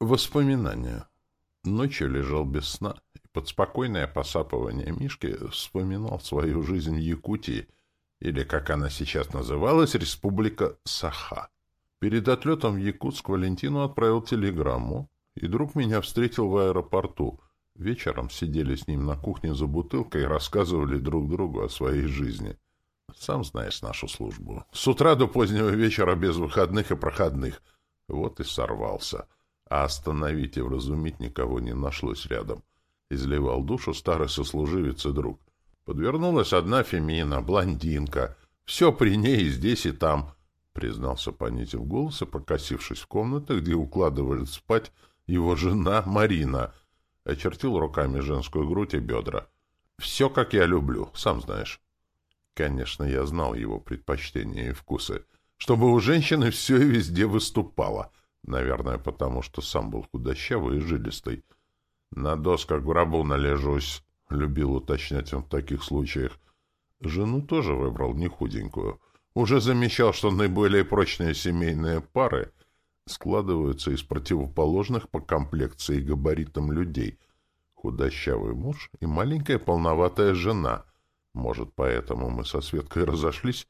Воспоминания. Ночью лежал без сна, и под спокойное посапывание Мишки вспоминал свою жизнь в Якутии, или, как она сейчас называлась, Республика Саха. Перед отлетом в Якутск Валентину отправил телеграмму, и друг меня встретил в аэропорту. Вечером сидели с ним на кухне за бутылкой и рассказывали друг другу о своей жизни. Сам знаешь нашу службу. С утра до позднего вечера без выходных и проходных. Вот и сорвался а остановить и вразумить никого не нашлось рядом. Изливал душу старый сослуживец и друг. Подвернулась одна Фемина, блондинка. Все при ней и здесь, и там, — признался, понизив голос и покосившись в комнатах, где укладывали спать его жена Марина. Очертил руками женскую грудь и бедра. Все, как я люблю, сам знаешь. Конечно, я знал его предпочтения и вкусы. Чтобы у женщины все и везде выступало — Наверное, потому что сам был худощавый и жилистый. На досках гробу належусь, — любил уточнять он в таких случаях. Жену тоже выбрал не худенькую. Уже замечал, что наиболее прочные семейные пары складываются из противоположных по комплекции и габаритам людей. Худощавый муж и маленькая полноватая жена. Может, поэтому мы со Светкой разошлись?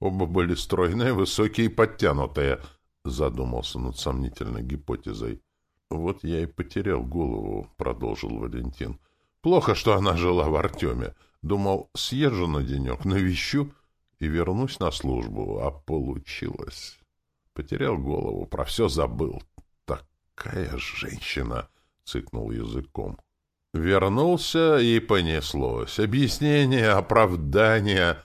Оба были стройные, высокие и подтянутые — задумался над сомнительной гипотезой. «Вот я и потерял голову», — продолжил Валентин. «Плохо, что она жила в Артеме. Думал, съезжу на денек, навещу и вернусь на службу. А получилось. Потерял голову, про все забыл. Такая женщина!» — цыкнул языком. Вернулся, и понеслось. Объяснение, оправдание.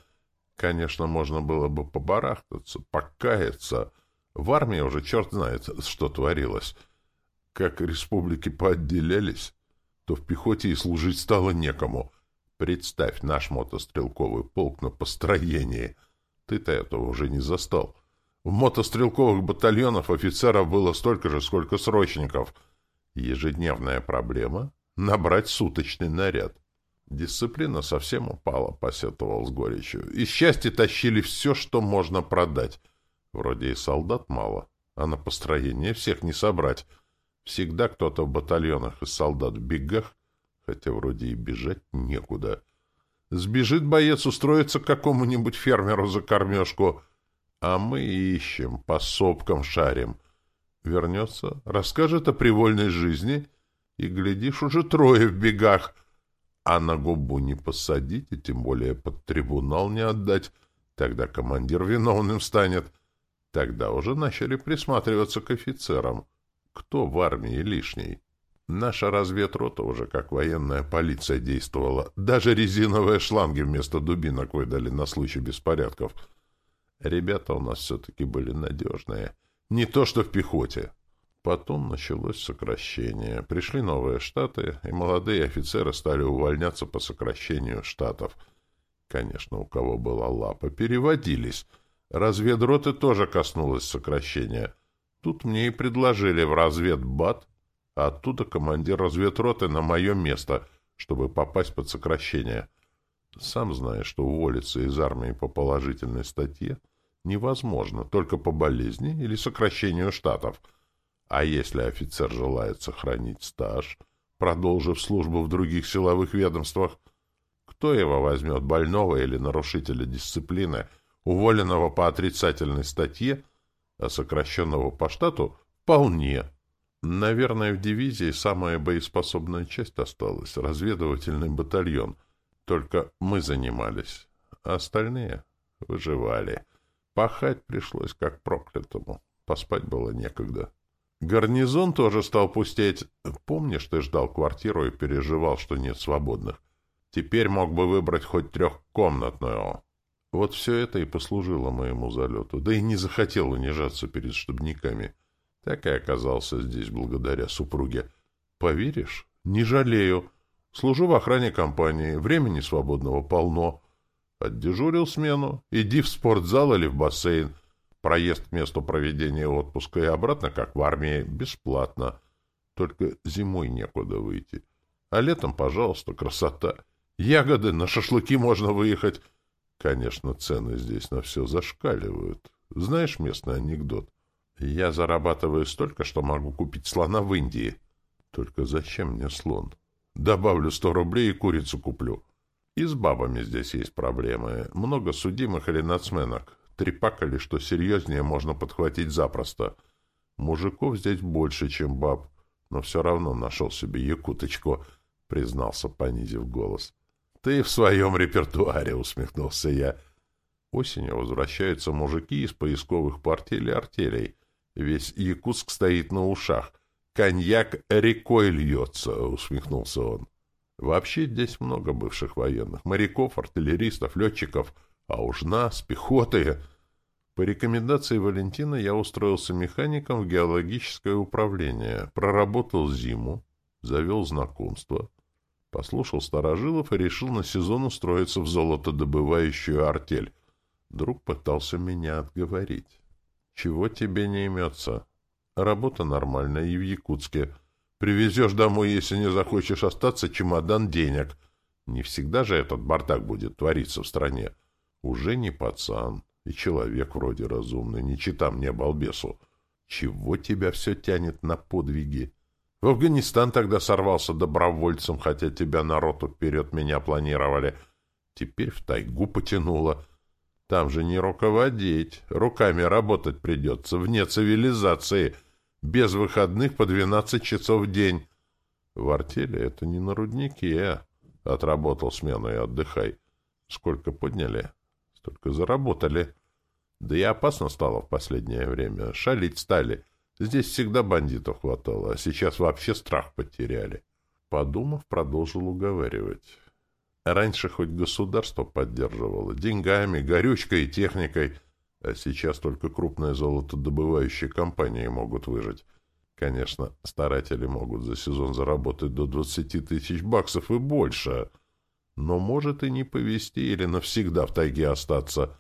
Конечно, можно было бы побарахтаться, покаяться — в армии уже черт знает, что творилось. Как республики поотделялись, то в пехоте и служить стало некому. Представь наш мотострелковый полк на построении. Ты-то этого уже не застал. В мотострелковых батальонах офицеров было столько же, сколько срочников. Ежедневная проблема — набрать суточный наряд. Дисциплина совсем упала, посетовал с горечью. И счастье тащили все, что можно продать — Вроде и солдат мало, а на построение всех не собрать. Всегда кто-то в батальонах из солдат в бегах, хотя вроде и бежать некуда. Сбежит боец устроиться к какому-нибудь фермеру за кормежку, а мы ищем, по сопкам шарим. Вернется, расскажет о привольной жизни, и, глядишь, уже трое в бегах, а на губу не посадить, и тем более под трибунал не отдать, тогда командир виновным станет — Тогда уже начали присматриваться к офицерам. Кто в армии лишний? Наша разведрота уже как военная полиция действовала. Даже резиновые шланги вместо дубинок выдали на случай беспорядков. Ребята у нас все-таки были надежные. Не то что в пехоте. Потом началось сокращение. Пришли новые штаты, и молодые офицеры стали увольняться по сокращению штатов. Конечно, у кого была лапа, переводились — Разведроты тоже коснулось сокращения. Тут мне и предложили в разведбат, а оттуда командир разведроты на мое место, чтобы попасть под сокращение. Сам знаешь, что уволиться из армии по положительной статье невозможно, только по болезни или сокращению штатов. А если офицер желает сохранить стаж, продолжив службу в других силовых ведомствах, кто его возьмет, больного или нарушителя дисциплины – уволенного по отрицательной статье, а сокращенного по штату — вполне. Наверное, в дивизии самая боеспособная часть осталась — разведывательный батальон. Только мы занимались, а остальные выживали. Пахать пришлось как проклятому. Поспать было некогда. Гарнизон тоже стал пустеть. Помнишь, ты ждал квартиру и переживал, что нет свободных? Теперь мог бы выбрать хоть трехкомнатную. Вот все это и послужило моему залету. Да и не захотел унижаться перед штабниками. Так и оказался здесь благодаря супруге. Поверишь? Не жалею. Служу в охране компании. Времени свободного полно. Отдежурил смену. Иди в спортзал или в бассейн. Проезд к месту проведения отпуска и обратно, как в армии, бесплатно. Только зимой некуда выйти. А летом, пожалуйста, красота. Ягоды, на шашлыки можно выехать. Конечно, цены здесь на все зашкаливают. Знаешь местный анекдот? Я зарабатываю столько, что могу купить слона в Индии. Только зачем мне слон? Добавлю сто рублей и курицу куплю. И с бабами здесь есть проблемы. Много судимых или нацменок. Трепакали, что серьезнее можно подхватить запросто. Мужиков здесь больше, чем баб. Но все равно нашел себе якуточку, признался, понизив голос. — Ты в своем репертуаре, — усмехнулся я. Осенью возвращаются мужики из поисковых партий или артелей. Весь Якутск стоит на ушах. Коньяк рекой льется, — усмехнулся он. Вообще здесь много бывших военных. Моряков, артиллеристов, летчиков. А уж нас, пехоты. По рекомендации Валентина я устроился механиком в геологическое управление. Проработал зиму. Завел знакомство. Послушал старожилов и решил на сезон устроиться в золотодобывающую артель. Друг пытался меня отговорить. Чего тебе не имется? Работа нормальная и в Якутске. Привезешь домой, если не захочешь остаться, чемодан денег. Не всегда же этот бардак будет твориться в стране. Уже не пацан, и человек вроде разумный, не чита мне балбесу. Чего тебя все тянет на подвиги? В Афганистан тогда сорвался добровольцем, хотя тебя народу вперед меня планировали. Теперь в тайгу потянуло. Там же не руководить, руками работать придется, вне цивилизации, без выходных по двенадцать часов в день. В артели это не на руднике. Отработал смену и отдыхай. Сколько подняли, столько заработали. Да и опасно стало в последнее время. Шалить стали. Здесь всегда бандитов хватало, а сейчас вообще страх потеряли. Подумав, продолжил уговаривать. Раньше хоть государство поддерживало деньгами, горючкой и техникой, а сейчас только крупные золотодобывающие компании могут выжить. Конечно, старатели могут за сезон заработать до 20 тысяч баксов и больше, но может и не повезти или навсегда в тайге остаться.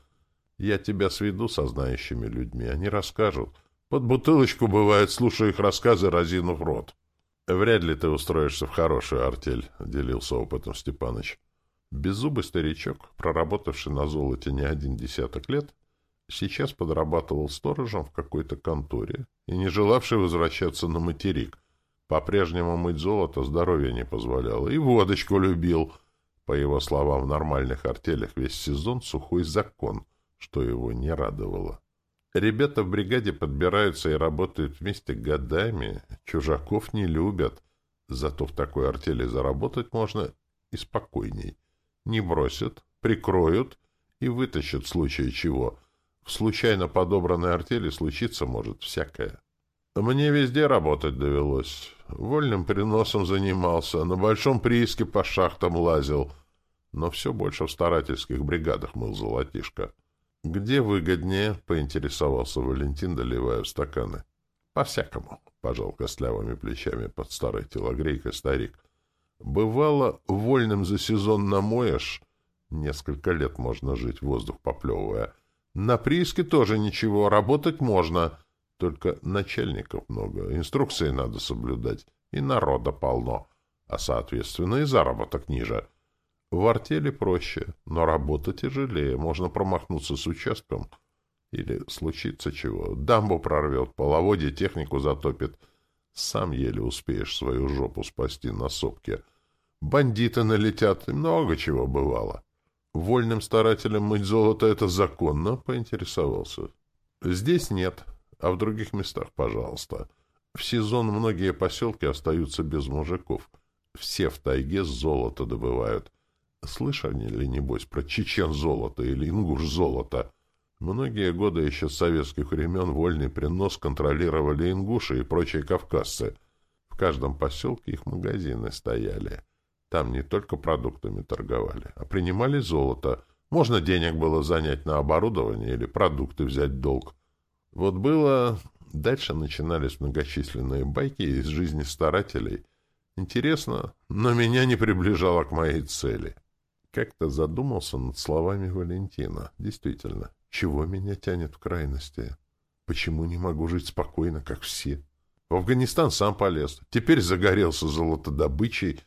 Я тебя сведу со знающими людьми, они расскажут. Под бутылочку, бывает, слушаю их рассказы, разинув рот. — Вряд ли ты устроишься в хорошую артель, — делился опытом Степаныч. Беззубый старичок, проработавший на золоте не один десяток лет, сейчас подрабатывал сторожем в какой-то конторе и не желавший возвращаться на материк. По-прежнему мыть золото здоровье не позволяло, и водочку любил. По его словам, в нормальных артелях весь сезон сухой закон, что его не радовало. Ребята в бригаде подбираются и работают вместе годами, чужаков не любят, зато в такой артели заработать можно и спокойней. Не бросят, прикроют и вытащат в случае чего. В случайно подобранной артели случиться может всякое. Мне везде работать довелось. Вольным приносом занимался, на большом прииске по шахтам лазил, но все больше в старательских бригадах мыл золотишко. — Где выгоднее? — поинтересовался Валентин, доливая в стаканы. — По-всякому, — пожал костлявыми плечами под старой телогрейкой старик. Бывало, вольным за сезон намоешь, несколько лет можно жить, воздух поплевывая. На прииске тоже ничего, работать можно, только начальников много, инструкции надо соблюдать, и народа полно, а, соответственно, и заработок ниже. В артели проще, но работа тяжелее, можно промахнуться с участком или случится чего. Дамбу прорвет, половодье технику затопит — сам еле успеешь свою жопу спасти на сопке. Бандиты налетят, много чего бывало. Вольным старателям мыть золото — это законно, — поинтересовался. Здесь нет, а в других местах, пожалуйста. В сезон многие поселки остаются без мужиков. Все в тайге золото добывают. Слышали ли, небось, про чечен золото или ингуш золото? Многие годы еще с советских времен вольный принос контролировали ингуши и прочие кавказцы. В каждом поселке их магазины стояли. Там не только продуктами торговали, а принимали золото. Можно денег было занять на оборудование или продукты взять долг. Вот было... Дальше начинались многочисленные байки из жизни старателей. Интересно, но меня не приближало к моей цели. Как-то задумался над словами Валентина. Действительно, чего меня тянет в крайности? Почему не могу жить спокойно, как все? В Афганистан сам полез. Теперь загорелся золотодобычей.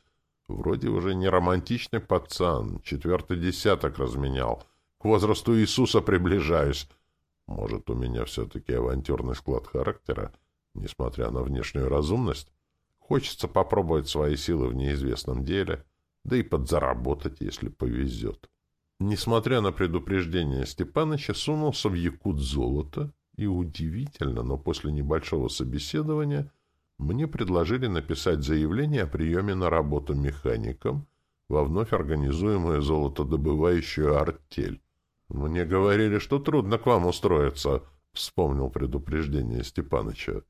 Вроде уже не романтичный пацан. Четвертый десяток разменял. К возрасту Иисуса приближаюсь. Может, у меня все-таки авантюрный склад характера, несмотря на внешнюю разумность? Хочется попробовать свои силы в неизвестном деле, да и подзаработать, если повезет. Несмотря на предупреждение Степаныча, сунулся в якут золото, и удивительно, но после небольшого собеседования мне предложили написать заявление о приеме на работу механиком во вновь организуемую золотодобывающую артель. «Мне говорили, что трудно к вам устроиться», — вспомнил предупреждение Степаныча.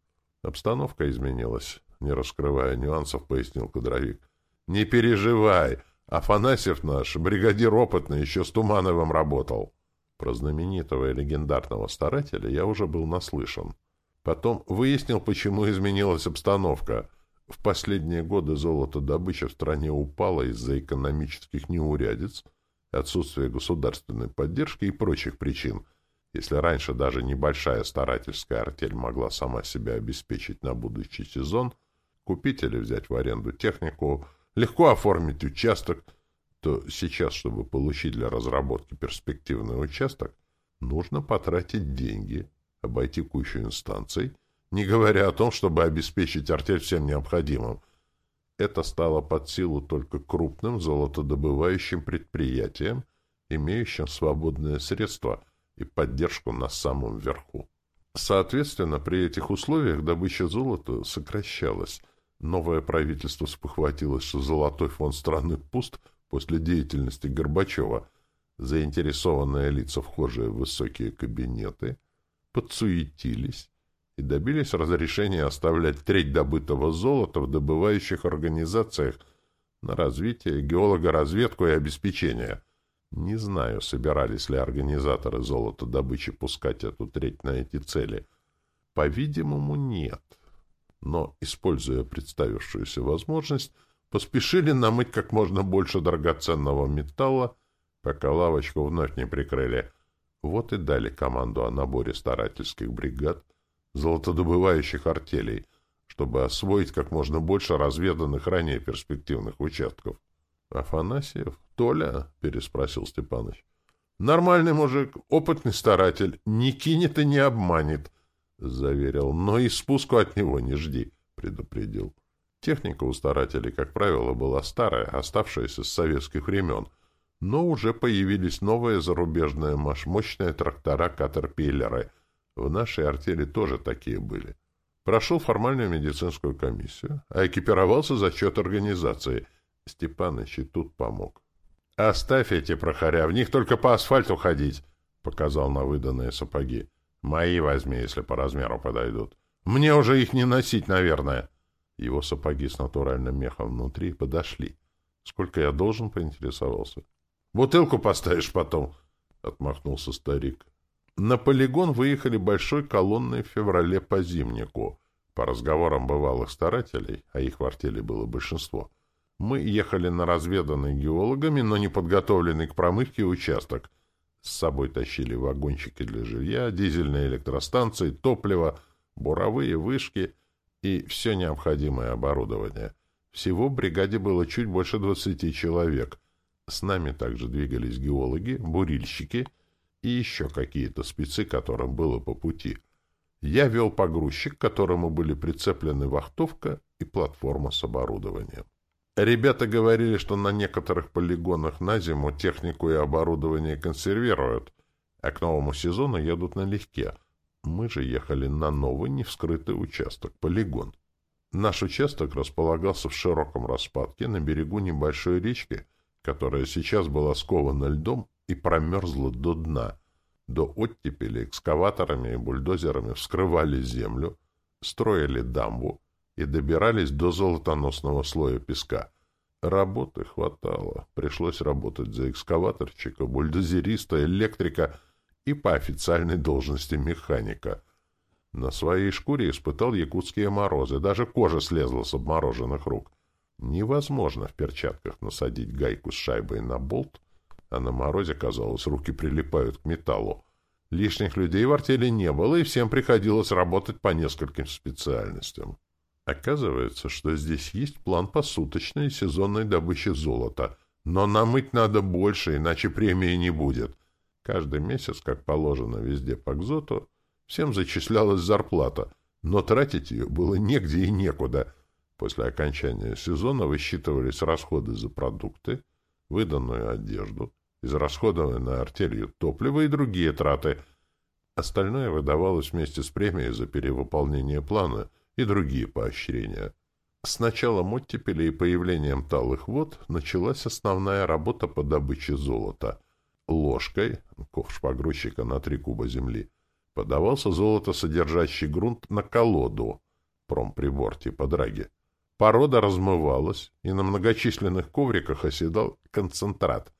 Обстановка изменилась. Не раскрывая нюансов, пояснил кадровик. «Не переживай. Афанасьев наш, бригадир опытный, еще с Тумановым работал». Про знаменитого и легендарного старателя я уже был наслышан. Потом выяснил, почему изменилась обстановка. В последние годы золотодобыча в стране упала из-за экономических неурядиц — отсутствие государственной поддержки и прочих причин. Если раньше даже небольшая старательская артель могла сама себя обеспечить на будущий сезон, купить или взять в аренду технику, легко оформить участок, то сейчас, чтобы получить для разработки перспективный участок, нужно потратить деньги, обойти кучу инстанций, не говоря о том, чтобы обеспечить артель всем необходимым, это стало под силу только крупным золотодобывающим предприятиям, имеющим свободные средства и поддержку на самом верху. Соответственно, при этих условиях добыча золота сокращалась. Новое правительство спохватилось, что золотой фонд страны пуст после деятельности Горбачева. Заинтересованные лица, вхожие в высокие кабинеты, подсуетились, и добились разрешения оставлять треть добытого золота в добывающих организациях на развитие, геологоразведку и обеспечение. Не знаю, собирались ли организаторы золотодобычи пускать эту треть на эти цели. По-видимому, нет. Но, используя представившуюся возможность, поспешили намыть как можно больше драгоценного металла, пока лавочку вновь не прикрыли. Вот и дали команду о наборе старательских бригад — золотодобывающих артелей, чтобы освоить как можно больше разведанных ранее перспективных участков. — Афанасьев? Толя? — переспросил Степаныч. — Нормальный мужик, опытный старатель, не кинет и не обманет, — заверил. — Но и спуску от него не жди, — предупредил. Техника у старателей, как правило, была старая, оставшаяся с советских времен, но уже появились новые зарубежные мощные трактора-катерпиллеры — в нашей артели тоже такие были. Прошел формальную медицинскую комиссию, а экипировался за счет организации. Степаныч и тут помог. — Оставь эти прохоря, в них только по асфальту ходить, — показал на выданные сапоги. — Мои возьми, если по размеру подойдут. Мне уже их не носить, наверное. Его сапоги с натуральным мехом внутри подошли. Сколько я должен, поинтересовался. — Бутылку поставишь потом, — отмахнулся старик. На полигон выехали большой колонной в феврале по зимнику. По разговорам бывалых старателей, а их в артели было большинство, мы ехали на разведанный геологами, но не подготовленный к промывке участок. С собой тащили вагончики для жилья, дизельные электростанции, топливо, буровые вышки и все необходимое оборудование. Всего в бригаде было чуть больше двадцати человек. С нами также двигались геологи, бурильщики — и еще какие-то спецы, которым было по пути. Я вел погрузчик, к которому были прицеплены вахтовка и платформа с оборудованием. Ребята говорили, что на некоторых полигонах на зиму технику и оборудование консервируют, а к новому сезону едут налегке. Мы же ехали на новый невскрытый участок, полигон. Наш участок располагался в широком распадке на берегу небольшой речки, которая сейчас была скована льдом и промерзла до дна. До оттепели экскаваторами и бульдозерами вскрывали землю, строили дамбу и добирались до золотоносного слоя песка. Работы хватало. Пришлось работать за экскаваторщика, бульдозериста, электрика и по официальной должности механика. На своей шкуре испытал якутские морозы, даже кожа слезла с обмороженных рук. Невозможно в перчатках насадить гайку с шайбой на болт, а на морозе, казалось, руки прилипают к металлу. Лишних людей в артели не было, и всем приходилось работать по нескольким специальностям. Оказывается, что здесь есть план посуточной и сезонной добычи золота, но намыть надо больше, иначе премии не будет. Каждый месяц, как положено везде по Кзоту, всем зачислялась зарплата, но тратить ее было негде и некуда. После окончания сезона высчитывались расходы за продукты, выданную одежду, израсходованное артелью топливо и другие траты. Остальное выдавалось вместе с премией за перевыполнение плана и другие поощрения. С началом оттепели и появлением талых вод началась основная работа по добыче золота. Ложкой, ковш погрузчика на три куба земли, подавался золото, содержащий грунт на колоду, промприбор типа драги. Порода размывалась, и на многочисленных ковриках оседал концентрат,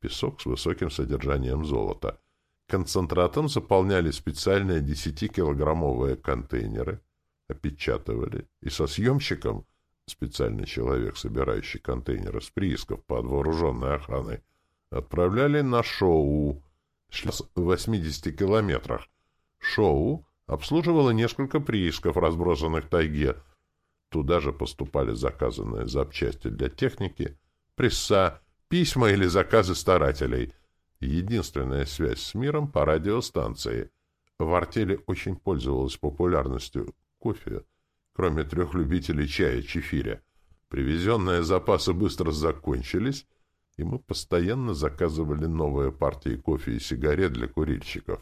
песок с высоким содержанием золота. Концентратом заполняли специальные 10-килограммовые контейнеры, опечатывали, и со съемщиком, специальный человек, собирающий контейнеры с приисков под вооруженной охраной, отправляли на шоу, в 80 километрах. Шоу обслуживало несколько приисков, разбросанных в тайге, Туда же поступали заказанные запчасти для техники, пресса, письма или заказы старателей. Единственная связь с миром по радиостанции. В артели очень пользовалась популярностью кофе, кроме трех любителей чая чефиря. Привезенные запасы быстро закончились, и мы постоянно заказывали новые партии кофе и сигарет для курильщиков.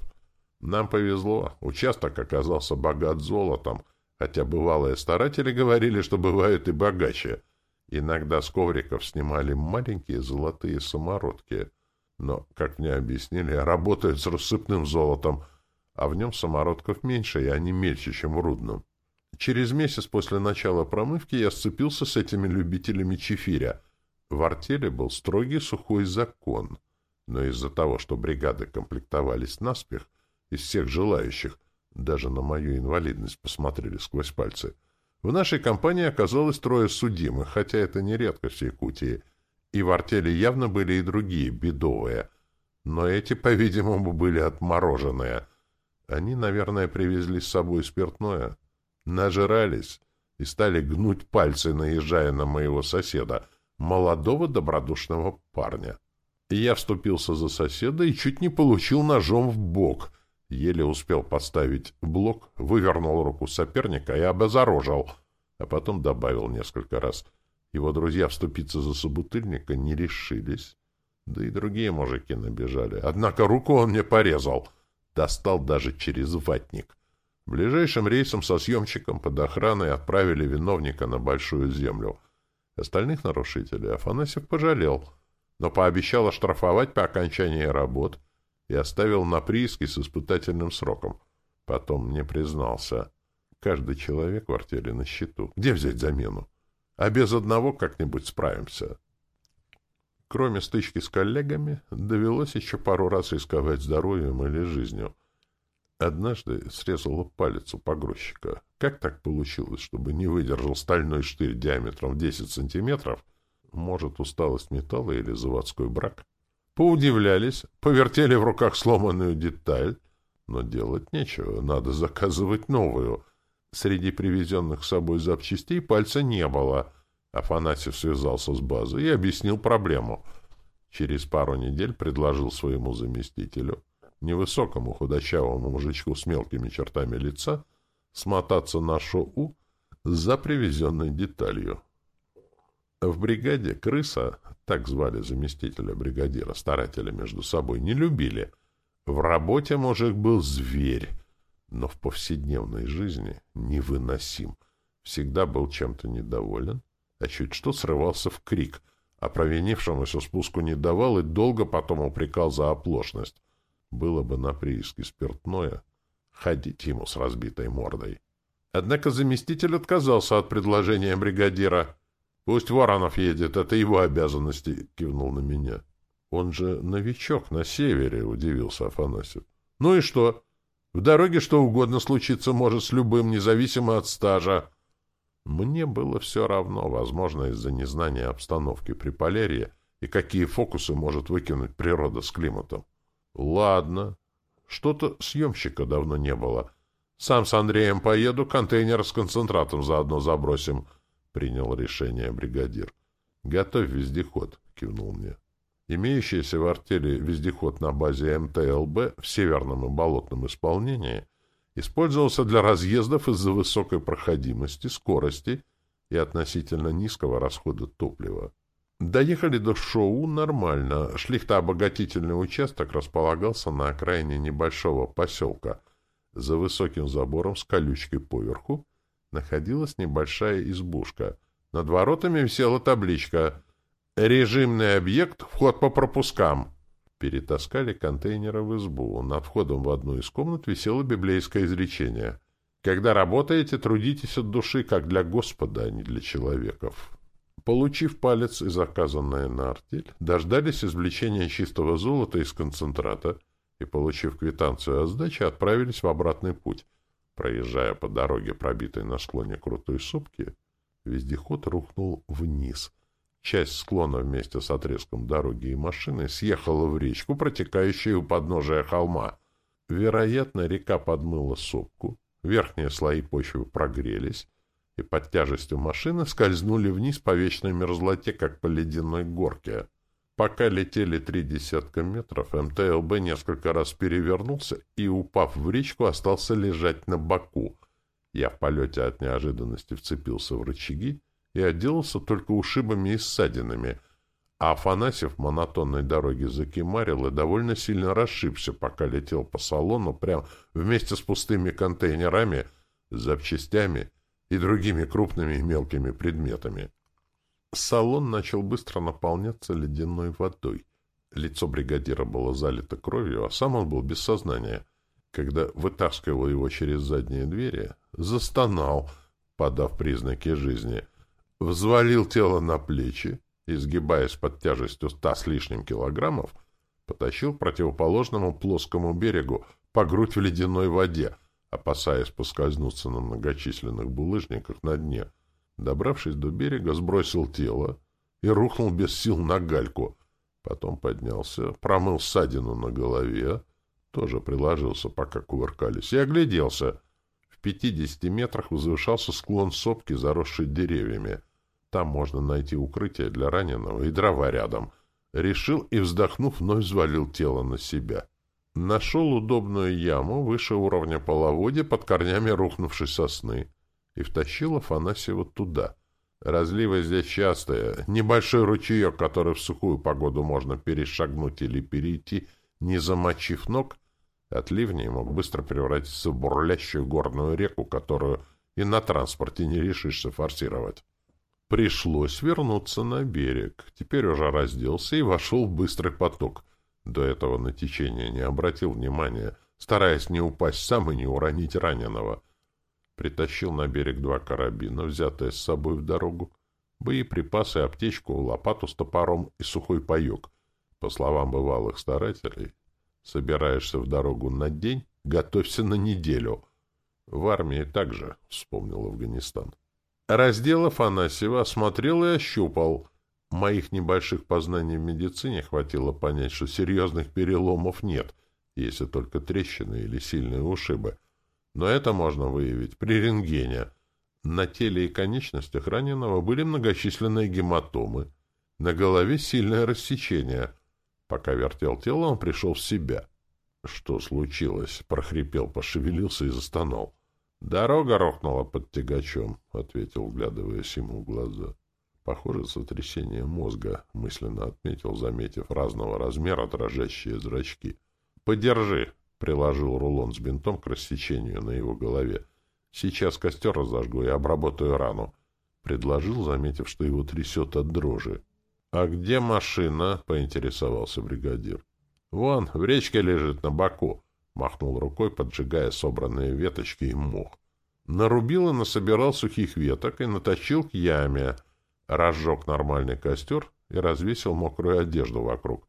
Нам повезло, участок оказался богат золотом — хотя бывалые старатели говорили, что бывают и богаче. Иногда с ковриков снимали маленькие золотые самородки, но, как мне объяснили, работают с рассыпным золотом, а в нем самородков меньше, и они мельче, чем в рудном. Через месяц после начала промывки я сцепился с этими любителями чефиря. В артели был строгий сухой закон, но из-за того, что бригады комплектовались наспех, из всех желающих, даже на мою инвалидность посмотрели сквозь пальцы. В нашей компании оказалось трое судимых, хотя это не редкость в Якутии. И в артели явно были и другие, бедовые. Но эти, по-видимому, были отмороженные. Они, наверное, привезли с собой спиртное. Нажирались и стали гнуть пальцы, наезжая на моего соседа, молодого добродушного парня. Я вступился за соседа и чуть не получил ножом в бок — Еле успел поставить блок, вывернул руку соперника и обезоружил, а потом добавил несколько раз. Его друзья вступиться за собутыльника не решились. Да и другие мужики набежали. Однако руку он мне порезал. Достал даже через ватник. Ближайшим рейсом со съемщиком под охраной отправили виновника на Большую Землю. Остальных нарушителей Афанасьев пожалел, но пообещал оштрафовать по окончании работ — и оставил на прииске с испытательным сроком. Потом мне признался. Каждый человек в артели на счету. Где взять замену? А без одного как-нибудь справимся. Кроме стычки с коллегами, довелось еще пару раз рисковать здоровьем или жизнью. Однажды срезала палец у погрузчика. Как так получилось, чтобы не выдержал стальной штырь диаметром в 10 сантиметров? Может, усталость металла или заводской брак? Поудивлялись, повертели в руках сломанную деталь, но делать нечего, надо заказывать новую. Среди привезенных с собой запчастей пальца не было. Афанасьев связался с базой и объяснил проблему. Через пару недель предложил своему заместителю, невысокому худощавому мужичку с мелкими чертами лица, смотаться на шоу за привезенной деталью. В бригаде крыса, так звали заместителя бригадира, старателя между собой, не любили. В работе мужик был зверь, но в повседневной жизни невыносим. Всегда был чем-то недоволен, а чуть что срывался в крик, а провинившемуся спуску не давал и долго потом упрекал за оплошность. Было бы на прииске спиртное, ходить ему с разбитой мордой. Однако заместитель отказался от предложения бригадира — Пусть Воронов едет, это его обязанности, — кивнул на меня. Он же новичок на севере, — удивился Афанасьев. Ну и что? В дороге что угодно случиться может с любым, независимо от стажа. Мне было все равно, возможно, из-за незнания обстановки при полярии и какие фокусы может выкинуть природа с климатом. Ладно. Что-то съемщика давно не было. Сам с Андреем поеду, контейнер с концентратом заодно забросим — принял решение бригадир. — Готовь вездеход, — кивнул мне. Имеющийся в артели вездеход на базе МТЛБ в северном и болотном исполнении использовался для разъездов из-за высокой проходимости, скорости и относительно низкого расхода топлива. Доехали до Шоу нормально. Шлихтообогатительный участок располагался на окраине небольшого поселка. За высоким забором с колючкой поверху находилась небольшая избушка. Над воротами висела табличка «Режимный объект. Вход по пропускам». Перетаскали контейнеры в избу. Над входом в одну из комнат висело библейское изречение. «Когда работаете, трудитесь от души, как для Господа, а не для человеков». Получив палец и заказанное на артель, дождались извлечения чистого золота из концентрата и, получив квитанцию о сдаче, отправились в обратный путь. Проезжая по дороге, пробитой на склоне крутой сопки, вездеход рухнул вниз. Часть склона вместе с отрезком дороги и машины съехала в речку, протекающую у подножия холма. Вероятно, река подмыла сопку, верхние слои почвы прогрелись, и под тяжестью машины скользнули вниз по вечной мерзлоте, как по ледяной горке. Пока летели три десятка метров, МТЛБ несколько раз перевернулся и, упав в речку, остался лежать на боку. Я в полете от неожиданности вцепился в рычаги и отделался только ушибами и ссадинами, а Афанасьев монотонной дороге закимарил и довольно сильно расшибся, пока летел по салону прямо вместе с пустыми контейнерами, с запчастями и другими крупными и мелкими предметами. Салон начал быстро наполняться ледяной водой. Лицо бригадира было залито кровью, а сам он был без сознания. Когда вытаскивал его через задние двери, застонал, подав признаки жизни, взвалил тело на плечи, изгибаясь под тяжестью ста с лишним килограммов, потащил к противоположному плоскому берегу по грудь в ледяной воде — опасаясь поскользнуться на многочисленных булыжниках на дне. Добравшись до берега, сбросил тело и рухнул без сил на гальку. Потом поднялся, промыл ссадину на голове, тоже приложился, пока кувыркались, и огляделся. В пятидесяти метрах возвышался склон сопки, заросший деревьями. Там можно найти укрытие для раненого и дрова рядом. Решил и, вздохнув, вновь взвалил тело на себя. Нашел удобную яму выше уровня половодья под корнями рухнувшей сосны и втащил Афанасьева туда. Разливы здесь частые, небольшой ручеек, который в сухую погоду можно перешагнуть или перейти, не замочив ног, от ливней мог быстро превратиться в бурлящую горную реку, которую и на транспорте не решишься форсировать. Пришлось вернуться на берег. Теперь уже разделся и вошел в быстрый поток — до этого на течение не обратил внимания, стараясь не упасть сам и не уронить раненого. Притащил на берег два карабина, взятые с собой в дорогу, боеприпасы, аптечку, лопату с топором и сухой паек. По словам бывалых старателей, собираешься в дорогу на день, готовься на неделю. В армии также, вспомнил Афганистан. Раздел Афанасьева осмотрел и ощупал — Моих небольших познаний в медицине хватило понять, что серьезных переломов нет, если только трещины или сильные ушибы. Но это можно выявить при рентгене. На теле и конечностях раненого были многочисленные гематомы. На голове сильное рассечение. Пока вертел тело, он пришел в себя. — Что случилось? — прохрипел, пошевелился и застонал. — Дорога рухнула под тягачом, — ответил, вглядываясь ему в глаза. Похоже, сотрясение мозга, мысленно отметил, заметив разного размера дрожащие зрачки. «Подержи!» — приложил рулон с бинтом к рассечению на его голове. «Сейчас костер разожгу и обработаю рану», — предложил, заметив, что его трясет от дрожи. «А где машина?» — поинтересовался бригадир. «Вон, в речке лежит на боку», — махнул рукой, поджигая собранные веточки и мох. Нарубил и насобирал сухих веток и натащил к яме — разжег нормальный костер и развесил мокрую одежду вокруг.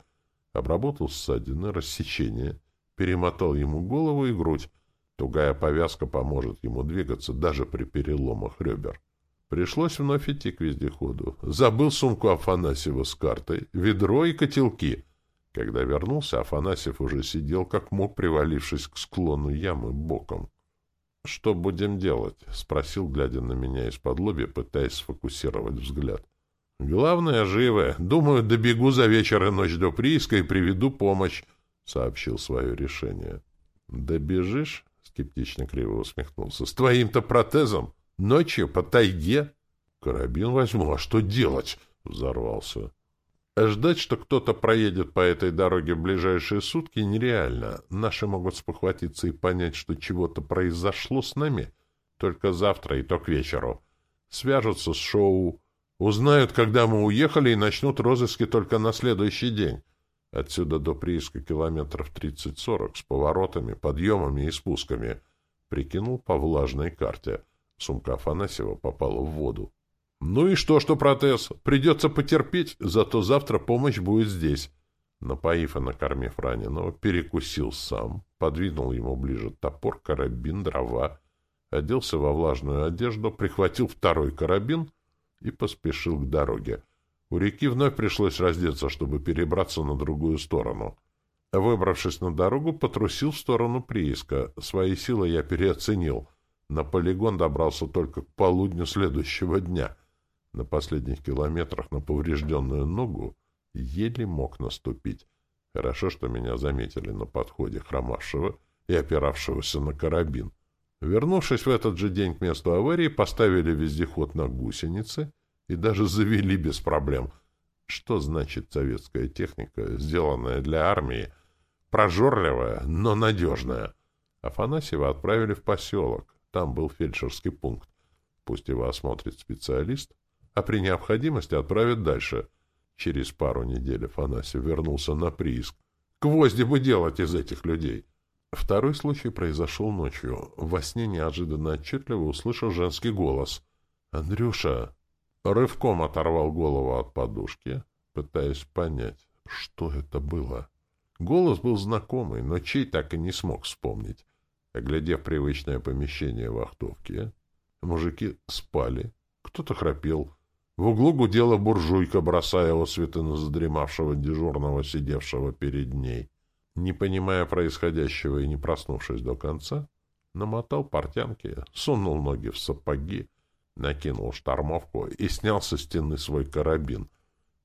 Обработал ссадины, рассечения, перемотал ему голову и грудь. Тугая повязка поможет ему двигаться даже при переломах ребер. Пришлось вновь идти к вездеходу. Забыл сумку Афанасьева с картой, ведро и котелки. Когда вернулся, Афанасьев уже сидел как мог, привалившись к склону ямы боком. «Что будем делать?» — спросил, глядя на меня из-под лобья, пытаясь сфокусировать взгляд. Главное, живы. Думаю, добегу за вечер и ночь до прииска и приведу помощь, — сообщил свое решение. — Добежишь? — скептично криво усмехнулся. — С твоим-то протезом? Ночью по тайге? — Карабин возьму, а что делать? — взорвался. Ждать, что кто-то проедет по этой дороге в ближайшие сутки, нереально. Наши могут спохватиться и понять, что чего-то произошло с нами только завтра и то к вечеру. Свяжутся с шоу, узнают, когда мы уехали, и начнут розыски только на следующий день. Отсюда до прииска километров 30-40 с поворотами, подъемами и спусками. Прикинул по влажной карте. Сумка Афанасьева попала в воду. Ну и что, что протез? Придется потерпеть, зато завтра помощь будет здесь. Напоив и накормив раненого, перекусил сам, подвинул ему ближе топор, карабин, дрова, оделся во влажную одежду, прихватил второй карабин и поспешил к дороге. У реки вновь пришлось раздеться, чтобы перебраться на другую сторону. Выбравшись на дорогу, потрусил в сторону прииска. Свои силы я переоценил. На полигон добрался только к полудню следующего дня — на последних километрах на поврежденную ногу еле мог наступить. Хорошо, что меня заметили на подходе хромавшего и опиравшегося на карабин. Вернувшись в этот же день к месту аварии, поставили вездеход на гусеницы и даже завели без проблем. Что значит советская техника, сделанная для армии? Прожорливая, но надежная. Афанасьева отправили в поселок. Там был фельдшерский пункт. Пусть его осмотрит специалист, а при необходимости отправят дальше. Через пару недель Афанасьев вернулся на прииск. Гвозди бы делать из этих людей. Второй случай произошел ночью. Во сне неожиданно отчетливо услышал женский голос. «Андрюша!» Рывком оторвал голову от подушки, пытаясь понять, что это было. Голос был знакомый, но чей так и не смог вспомнить. Оглядев привычное помещение вахтовки, мужики спали, кто-то храпел, в углу гудела буржуйка, бросая осветы на задремавшего дежурного, сидевшего перед ней. Не понимая происходящего и не проснувшись до конца, намотал портянки, сунул ноги в сапоги, накинул штормовку и снял со стены свой карабин.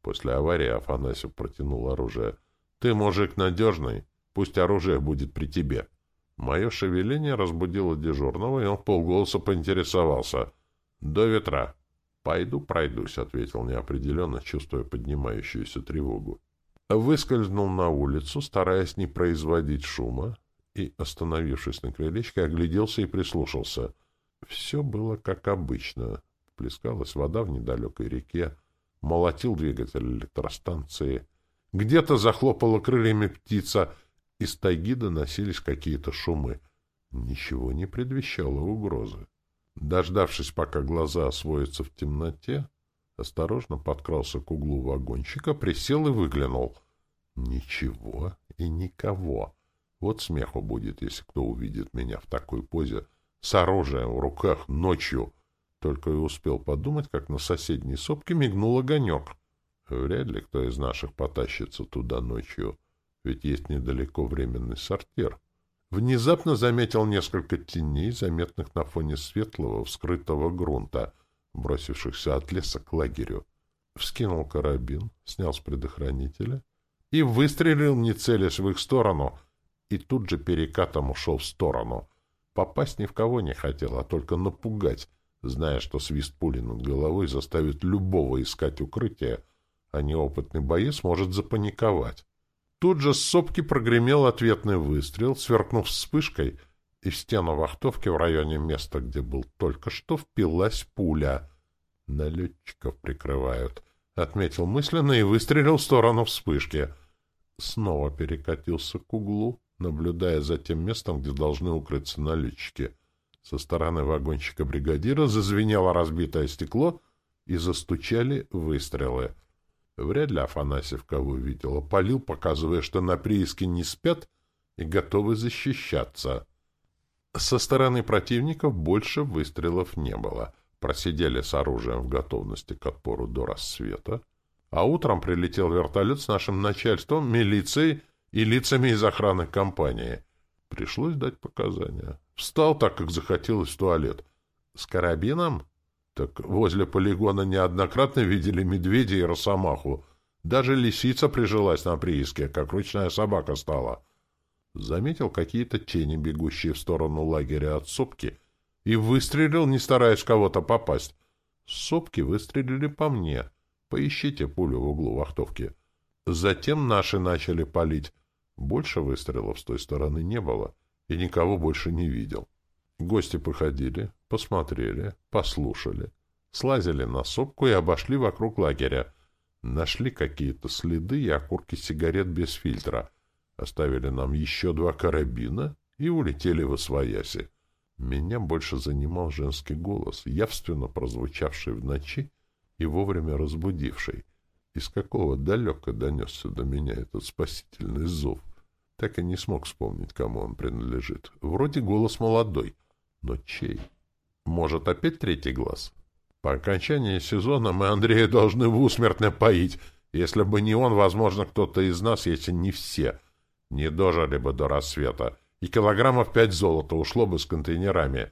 После аварии Афанасьев протянул оружие. — Ты, мужик, надежный, пусть оружие будет при тебе. Мое шевеление разбудило дежурного, и он полголоса поинтересовался. — До ветра. «Пойду пройдусь», — ответил неопределенно, чувствуя поднимающуюся тревогу. Выскользнул на улицу, стараясь не производить шума, и, остановившись на крылечке, огляделся и прислушался. Все было как обычно. Плескалась вода в недалекой реке, молотил двигатель электростанции. Где-то захлопала крыльями птица, из тайги доносились какие-то шумы. Ничего не предвещало угрозы. Дождавшись, пока глаза освоятся в темноте, осторожно подкрался к углу вагончика, присел и выглянул. Ничего и никого. Вот смеху будет, если кто увидит меня в такой позе, с оружием в руках, ночью. Только и успел подумать, как на соседней сопке мигнул огонек. Вряд ли кто из наших потащится туда ночью, ведь есть недалеко временный сортир. Внезапно заметил несколько теней, заметных на фоне светлого, вскрытого грунта, бросившихся от леса к лагерю. Вскинул карабин, снял с предохранителя и выстрелил, не целясь в их сторону, и тут же перекатом ушел в сторону. Попасть ни в кого не хотел, а только напугать, зная, что свист пули над головой заставит любого искать укрытие, а неопытный боец может запаниковать. Тут же с сопки прогремел ответный выстрел, сверкнув вспышкой, и в стену вахтовки в районе места, где был только что, впилась пуля. «Налетчиков прикрывают», — отметил мысленно и выстрелил в сторону вспышки. Снова перекатился к углу, наблюдая за тем местом, где должны укрыться налетчики. Со стороны вагончика бригадира зазвенело разбитое стекло и застучали выстрелы — Вряд ли Афанасьев кого видел, полил, показывая, что на прииске не спят и готовы защищаться. Со стороны противников больше выстрелов не было. Просидели с оружием в готовности к отпору до рассвета. А утром прилетел вертолет с нашим начальством, милицией и лицами из охраны компании. Пришлось дать показания. Встал так, как захотелось в туалет. С карабином? Так возле полигона неоднократно видели медведя и росомаху. Даже лисица прижилась на прииске, как ручная собака стала. Заметил какие-то тени, бегущие в сторону лагеря от сопки, и выстрелил, не стараясь кого-то попасть. Сопки выстрелили по мне. Поищите пулю в углу вахтовки. Затем наши начали палить. Больше выстрелов с той стороны не было, и никого больше не видел. Гости походили, посмотрели, послушали, слазили на сопку и обошли вокруг лагеря. Нашли какие-то следы и окурки сигарет без фильтра. Оставили нам еще два карабина и улетели в освояси. Меня больше занимал женский голос, явственно прозвучавший в ночи и вовремя разбудивший. Из какого далека донесся до меня этот спасительный зов. Так и не смог вспомнить, кому он принадлежит. Вроде голос молодой, но чей? Может, опять третий глаз? По окончании сезона мы Андрея должны в усмерть напоить. Если бы не он, возможно, кто-то из нас, если не все, не дожили бы до рассвета. И килограммов пять золота ушло бы с контейнерами.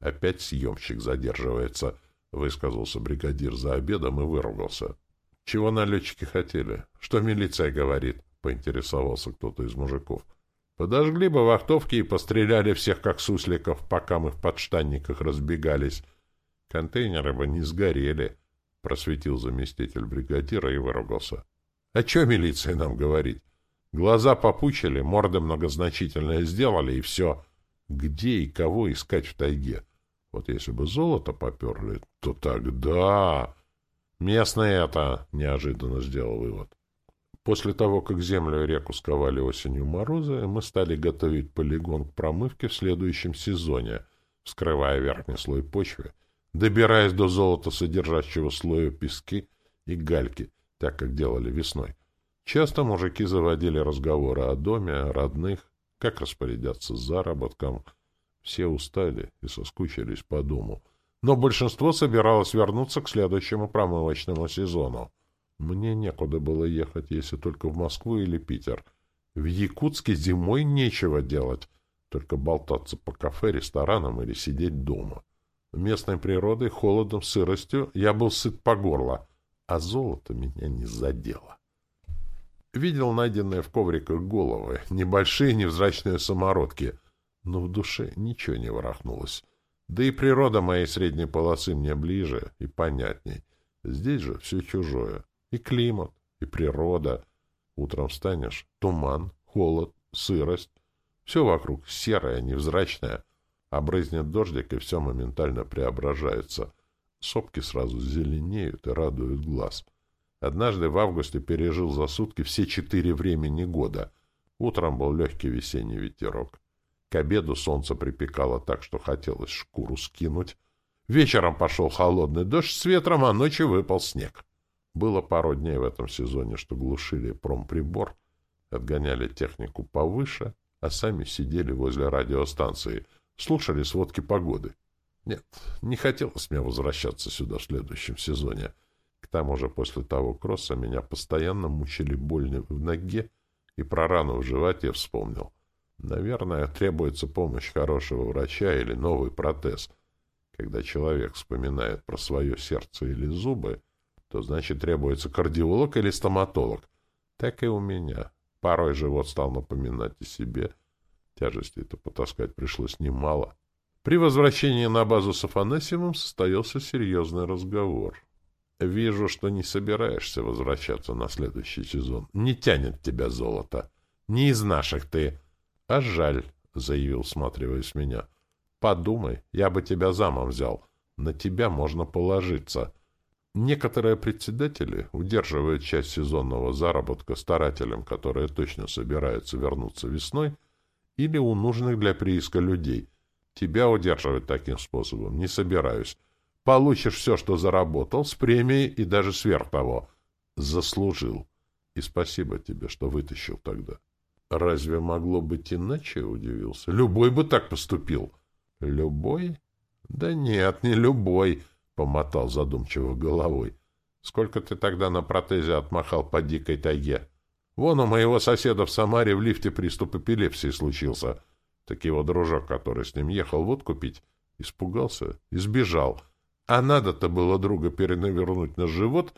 Опять съемщик задерживается, — высказался бригадир за обедом и выругался. — Чего налетчики хотели? Что милиция говорит? — поинтересовался кто-то из мужиков. — Подожгли бы вахтовки и постреляли всех, как сусликов, пока мы в подштанниках разбегались. Контейнеры бы не сгорели, — просветил заместитель бригадира и выругался. — А что милиция нам говорит? Глаза попучили, морды многозначительные сделали, и все. Где и кого искать в тайге? Вот если бы золото поперли, то тогда... Местное это, — неожиданно сделал вывод. После того, как землю и реку сковали осенью морозы, мы стали готовить полигон к промывке в следующем сезоне, вскрывая верхний слой почвы, добираясь до золота содержащего слоя пески и гальки, так как делали весной. Часто мужики заводили разговоры о доме, о родных, как распорядятся с заработком. Все устали и соскучились по дому. Но большинство собиралось вернуться к следующему промывочному сезону. Мне некуда было ехать, если только в Москву или Питер. В Якутске зимой нечего делать, только болтаться по кафе, ресторанам или сидеть дома. Местной природой, холодом, сыростью я был сыт по горло, а золото меня не задело. Видел найденные в ковриках головы, небольшие невзрачные самородки, но в душе ничего не ворохнулось. Да и природа моей средней полосы мне ближе и понятней. Здесь же все чужое. И климат, и природа. Утром встанешь — туман, холод, сырость. Все вокруг серое, невзрачное. Обрызнет дождик, и все моментально преображается. Сопки сразу зеленеют и радуют глаз — Однажды в августе пережил за сутки все четыре времени года. Утром был легкий весенний ветерок. К обеду солнце припекало так, что хотелось шкуру скинуть. Вечером пошел холодный дождь с ветром, а ночью выпал снег. Было пару дней в этом сезоне, что глушили промприбор, отгоняли технику повыше, а сами сидели возле радиостанции, слушали сводки погоды. Нет, не хотелось мне возвращаться сюда в следующем сезоне — к тому же после того кросса меня постоянно мучили больно в ноге, и про рану в животе вспомнил. Наверное, требуется помощь хорошего врача или новый протез. Когда человек вспоминает про свое сердце или зубы, то значит требуется кардиолог или стоматолог. Так и у меня. Порой живот стал напоминать о себе. Тяжести-то потаскать пришлось немало. При возвращении на базу с Афанасьевым состоялся серьезный разговор. Вижу, что не собираешься возвращаться на следующий сезон. Не тянет тебя золото. Не из наших ты. А жаль, — заявил, сматриваясь меня. Подумай, я бы тебя замом взял. На тебя можно положиться. Некоторые председатели удерживают часть сезонного заработка старателям, которые точно собираются вернуться весной, или у нужных для прииска людей. Тебя удерживать таким способом не собираюсь. Получишь все, что заработал, с премией и даже сверх того. Заслужил. И спасибо тебе, что вытащил тогда. Разве могло быть иначе, удивился. Любой бы так поступил. Любой? Да нет, не любой, помотал задумчиво головой. Сколько ты тогда на протезе отмахал по дикой тайге? Вон у моего соседа в Самаре в лифте приступ эпилепсии случился. Так его дружок, который с ним ехал водку пить, испугался и сбежал — А надо-то было друга перенавернуть на живот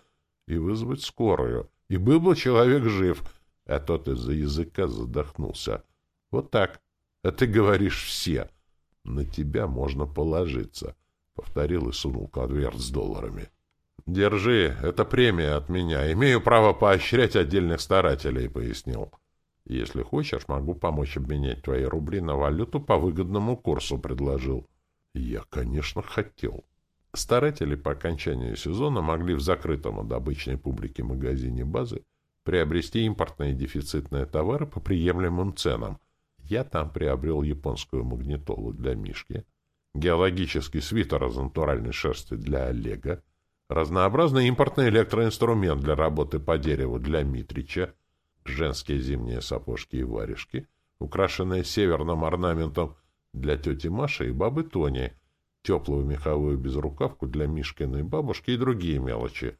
и вызвать скорую. И был бы человек жив, а тот из-за языка задохнулся. Вот так. А ты говоришь «все». На тебя можно положиться, — повторил и сунул конверт с долларами. — Держи, это премия от меня. Имею право поощрять отдельных старателей, — пояснил. — Если хочешь, могу помочь обменять твои рубли на валюту по выгодному курсу, — предложил. Я, конечно, хотел. Старатели по окончанию сезона могли в закрытом от обычной публики магазине базы приобрести импортные дефицитные товары по приемлемым ценам. Я там приобрел японскую магнитолу для Мишки, геологический свитер из натуральной шерсти для Олега, разнообразный импортный электроинструмент для работы по дереву для Митрича, женские зимние сапожки и варежки, украшенные северным орнаментом для тети Маши и бабы Тони, теплую меховую безрукавку для Мишкиной бабушки и другие мелочи.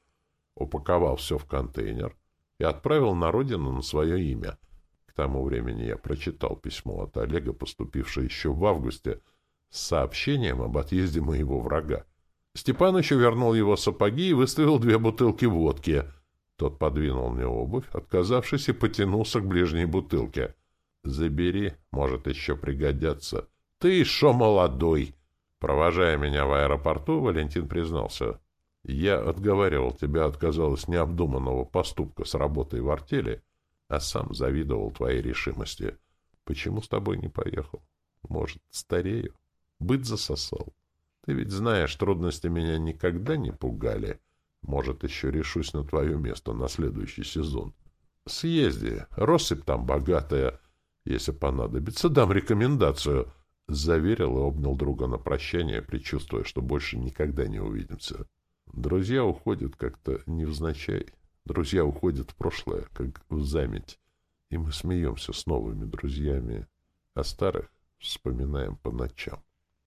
Упаковал все в контейнер и отправил на родину на свое имя. К тому времени я прочитал письмо от Олега, поступившее еще в августе, с сообщением об отъезде моего врага. Степан еще вернул его сапоги и выставил две бутылки водки. Тот подвинул мне обувь, отказавшись, и потянулся к ближней бутылке. «Забери, может, еще пригодятся». «Ты еще молодой!» Провожая меня в аэропорту, Валентин признался. «Я отговаривал тебя от, казалось, необдуманного поступка с работой в артели, а сам завидовал твоей решимости. Почему с тобой не поехал? Может, старею? Быть засосал. Ты ведь знаешь, трудности меня никогда не пугали. Может, еще решусь на твое место на следующий сезон. Съезди, россыпь там богатая. Если понадобится, дам рекомендацию». Заверил и обнял друга на прощание, предчувствуя, что больше никогда не увидимся. Друзья уходят как-то невзначай. Друзья уходят в прошлое, как в заметь. И мы смеемся с новыми друзьями, а старых вспоминаем по ночам.